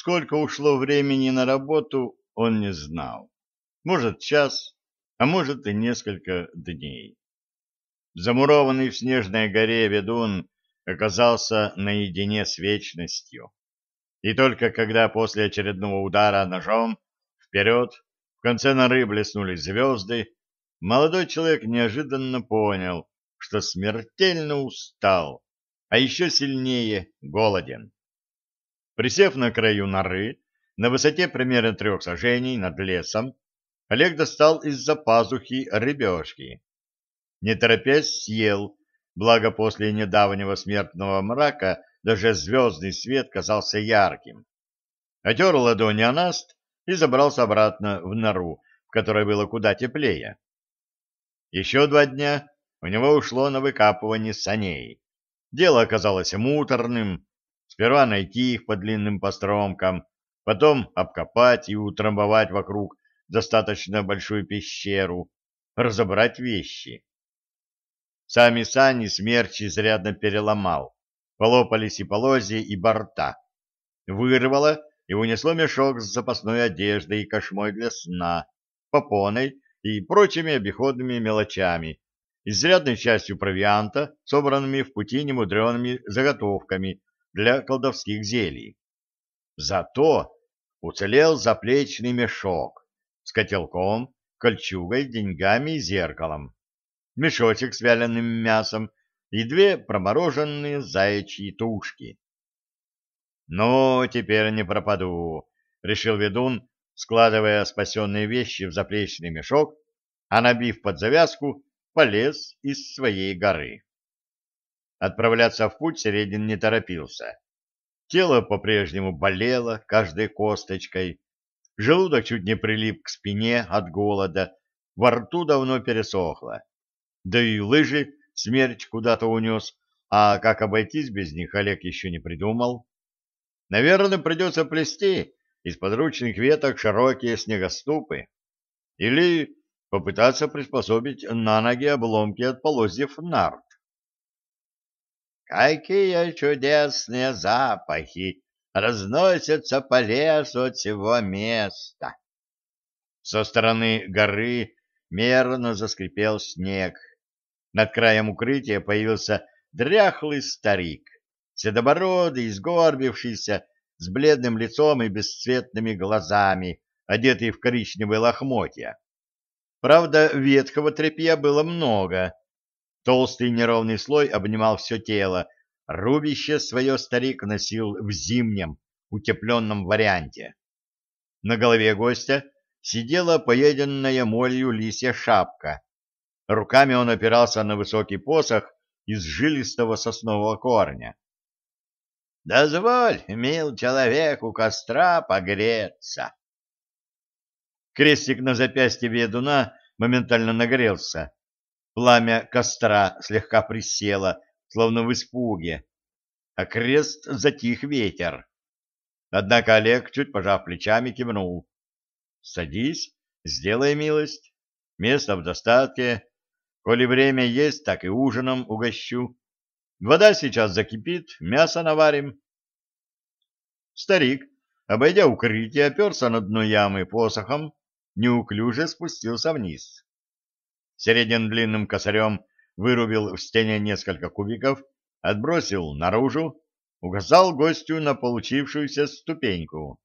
Сколько ушло времени на работу, он не знал. Может, час, а может и несколько дней. Замурованный в снежной горе ведун оказался наедине с вечностью. И только когда после очередного удара ножом вперед в конце норы блеснули звезды, молодой человек неожиданно понял, что смертельно устал, а еще сильнее голоден. Присев на краю норы, на высоте примерно трех сажений над лесом, Олег достал из-за пазухи рыбешки. Не торопясь съел, благо после недавнего смертного мрака даже звездный свет казался ярким. Отер ладони о наст и забрался обратно в нору, в которой было куда теплее. Еще два дня у него ушло на выкапывание саней. Дело оказалось муторным. Сперва найти их по длинным постромкам, потом обкопать и утрамбовать вокруг достаточно большую пещеру, разобрать вещи. Сами сани смерч изрядно переломал. Полопались и полозья, и борта. Вырвало и унесло мешок с запасной одеждой и кошмой для сна, попоной и прочими обиходными мелочами, изрядной частью провианта, собранными в пути немудреными заготовками для колдовских зелий. Зато уцелел заплечный мешок с котелком, кольчугой, деньгами и зеркалом, мешочек с вяленым мясом и две промороженные заячьи тушки. «Ну, теперь не пропаду», — решил ведун, складывая спасенные вещи в заплечный мешок, а набив под завязку, полез из своей горы. Отправляться в путь Середин не торопился. Тело по-прежнему болело каждой косточкой, желудок чуть не прилип к спине от голода, во рту давно пересохло. Да и лыжи смерч куда-то унес, а как обойтись без них Олег еще не придумал. Наверное, придется плести из подручных веток широкие снегоступы или попытаться приспособить на ноги обломки от полозьев нарт. «Какие чудесные запахи разносятся по лесу от всего места!» Со стороны горы мерно заскрипел снег, над краем укрытия появился дряхлый старик, седобородый, сгорбившийся, с бледным лицом и бесцветными глазами, одетый в коричневые лохмотья. Правда, ветхого тряпья было много. Толстый неровный слой обнимал все тело, рубище свое старик носил в зимнем, утепленном варианте. На голове гостя сидела поеденная молью лисья шапка, Руками он опирался на высокий посох из жилистого соснового корня. «Дозволь, мил человек, у костра погреться!» Крестик на запястье ведуна моментально нагрелся. Пламя костра слегка присело, словно в испуге, а крест затих ветер. Однако Олег, чуть пожав плечами, кивнул. «Садись, сделай милость. Место в достатке, Коли время есть, так и ужином угощу. Вода сейчас закипит, мясо наварим. Старик, обойдя укрытие, оперся на дно ямы посохом, неуклюже спустился вниз. Середин длинным косарем вырубил в стене несколько кубиков, отбросил наружу, указал гостю на получившуюся ступеньку.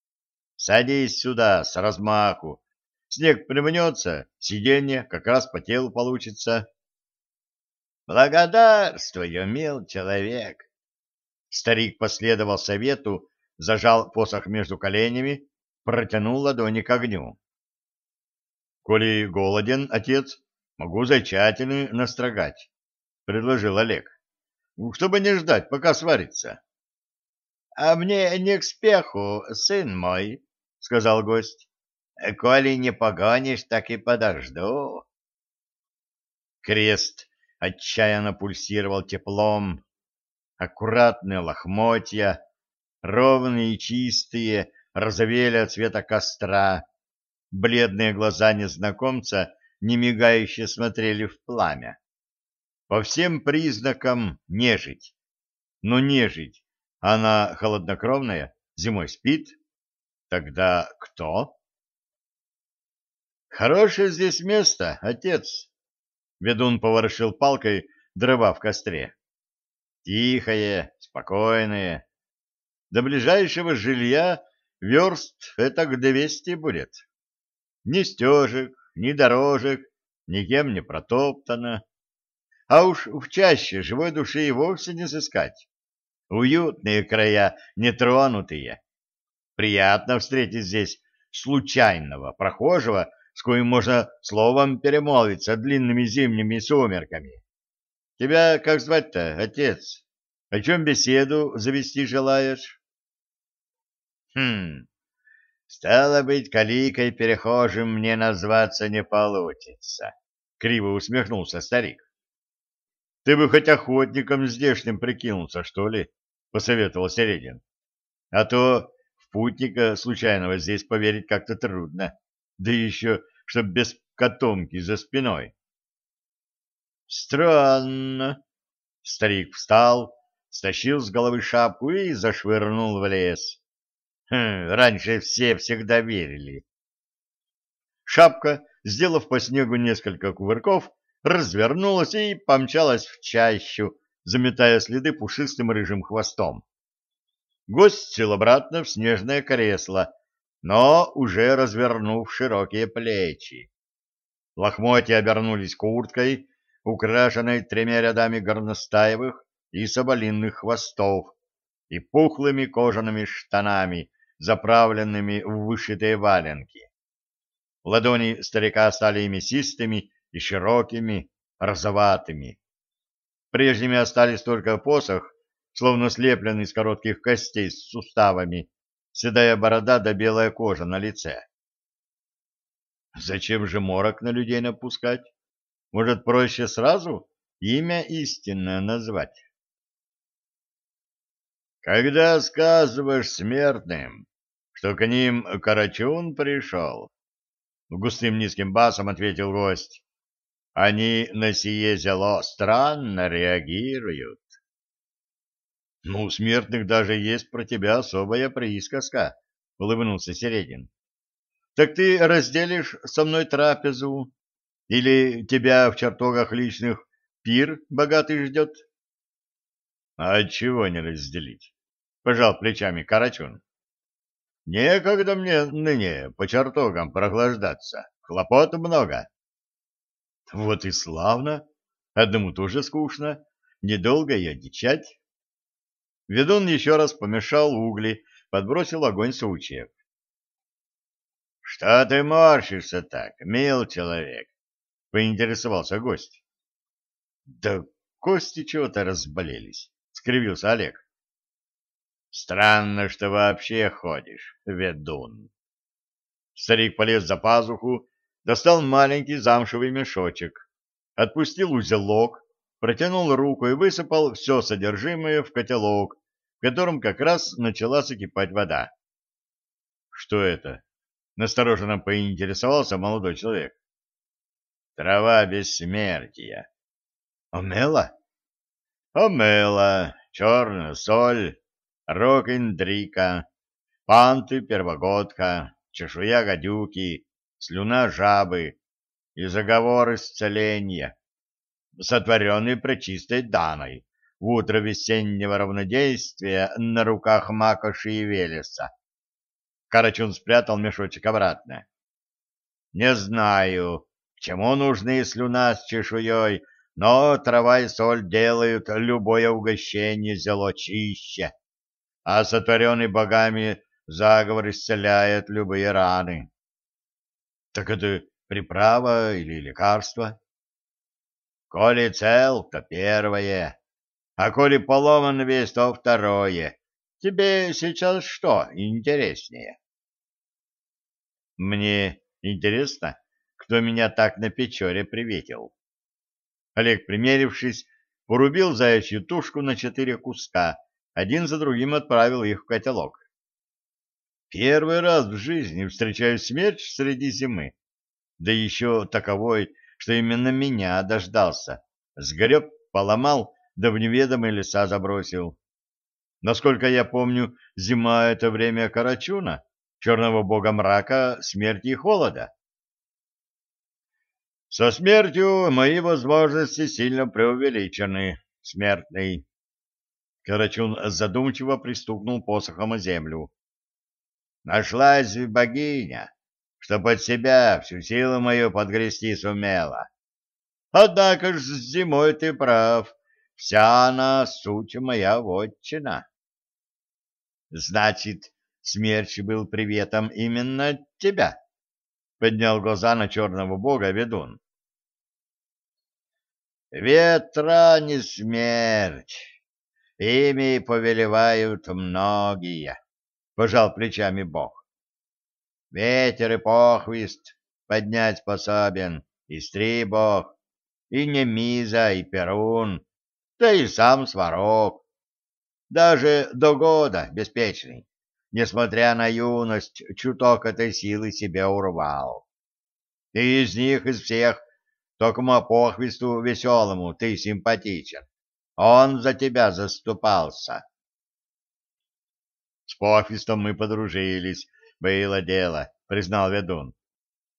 — Садись сюда с размаху, Снег примнется, сиденье как раз по телу получится. Благодарствую, мил человек. Старик последовал совету, зажал посох между коленями, протянул ладони к огню. Коли голоден, отец, могу зачатины настрогать, предложил Олег, чтобы не ждать, пока сварится. — А мне не к спеху, сын мой, — сказал гость. Коли не погонишь, так и подожду. Крест отчаянно пульсировал теплом. Аккуратные лохмотья, ровные и чистые, розовели от цвета костра. Бледные глаза незнакомца, не мигающе смотрели в пламя. По всем признакам нежить. Но нежить, она холоднокровная, зимой спит. Тогда кто? Хорошее здесь место, отец. Ведун поворошил палкой дрова в костре. Тихое, спокойное. До ближайшего жилья верст это к двести будет. Ни стежек, ни дорожек, никем не протоптано. А уж в чаще живой души и вовсе не сыскать. Уютные края, нетронутые. Приятно встретить здесь случайного прохожего, с коим можно словом перемолвиться длинными зимними сумерками. Тебя как звать-то, отец? О чем беседу завести желаешь? Хм, стало быть, каликой перехожим мне назваться не получится, — криво усмехнулся старик. — Ты бы хоть охотником здешним прикинулся, что ли? — посоветовал Середин. — А то в путника случайного здесь поверить как-то трудно, да еще, чтоб без котомки за спиной. — Странно. Старик встал, стащил с головы шапку и зашвырнул в лес. Хм, раньше все всегда верили. Шапка, сделав по снегу несколько кувырков, развернулась и помчалась в чащу, заметая следы пушистым рыжим хвостом. Гость сел обратно в снежное кресло, но уже развернув широкие плечи. Лохмотья обернулись курткой, украшенной тремя рядами горностаевых и соболинных хвостов, и пухлыми кожаными штанами, заправленными в вышитые валенки. Ладони старика стали мясистыми и широкими, розоватыми. Прежними остались только посох, словно слепленный из коротких костей с суставами, седая борода да белая кожа на лице. Зачем же морок на людей напускать? Может, проще сразу имя истинное назвать? Когда сказываешь смертным, что к ним Карачун пришел, густым низким басом ответил гость, они на сие зело странно реагируют. Ну, у смертных даже есть про тебя особая присказка, улыбнулся Середин. Так ты разделишь со мной трапезу или тебя в чертогах личных пир богатый ждет? — А чего не разделить? — пожал плечами Карачун. — Некогда мне ныне по чертогам прохлаждаться. Хлопот много. — Вот и славно. Одному тоже скучно. Недолго и одичать. Ведун еще раз помешал угли, подбросил огонь сучьев. — Что ты морщишься так, мил человек? — поинтересовался гость. — Да кости чего-то разболелись, — скривился Олег. — Странно, что вообще ходишь, ведун. Старик полез за пазуху, достал маленький замшевый мешочек, отпустил узелок, протянул руку и высыпал все содержимое в котелок, в котором как раз начала закипать вода. — Что это? — настороженно поинтересовался молодой человек. Трава бессмертия. Омела? Омела, черная соль, рог индрика, панты первогодка, чешуя гадюки, слюна жабы и заговор исцеления, сотворенный пречистой Даной в утро весеннего равнодействия на руках Макоши и Велеса. Карачун спрятал мешочек обратно. — Не знаю, к чему нужны слюна с чешуей, но трава и соль делают любое угощение зело чище, а сотворенный богами заговор исцеляет любые раны. Так это приправа или лекарство? Коли цел, то первое, а коли поломан весь, то второе. Тебе сейчас что интереснее? Мне интересно, кто меня так на Печоре приветил. Олег, примерившись, порубил заячью тушку на четыре куска, один за другим отправил их в котелок. Первый раз в жизни встречаю смерть среди зимы, да еще таковой, что именно меня дождался, сгреб, поломал, да в неведомые леса забросил. Насколько я помню, зима — это время Карачуна, черного бога мрака, смерти и холода. Со смертью мои возможности сильно преувеличены, смертный. Карачун задумчиво пристукнул посохом о землю. Нашлась богиня, что под себя всю силу мою подгрести сумела. Однако ж зимой ты прав, вся она суть моя вотчина. Значит, смерч был приветом именно от тебя? Поднял глаза на черного бога ведун. Ветра не смерч, ими повелевают многие, пожал плечами бог. Ветер и похвист поднять способен, и стрибог, и Немиза, и Перун, да и сам Сварог. Даже до года беспечный, несмотря на юность, чуток этой силы себе урвал. И из них, из всех, только похвисту веселому ты симпатичен. Он за тебя заступался. С похвистом мы подружились, было дело, признал ведун.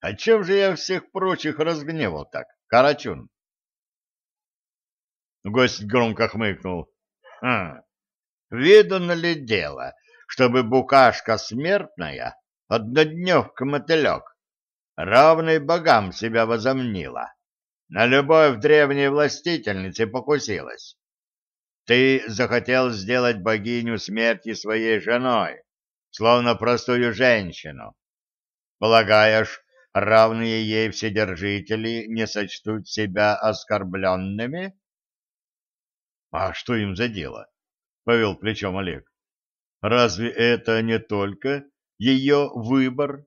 А чем же я всех прочих разгневал так, Карачун? Гость громко хмыкнул. Хм, видно ли дело, чтобы букашка смертная, однодневка-мотылек, равной богам себя возомнила, на любовь древней властительницы покусилась? Ты захотел сделать богиню смерти своей женой, словно простую женщину. Полагаешь, равные ей вседержители не сочтут себя оскорбленными? — А что им за дело? — повел плечом Олег. — Разве это не только ее выбор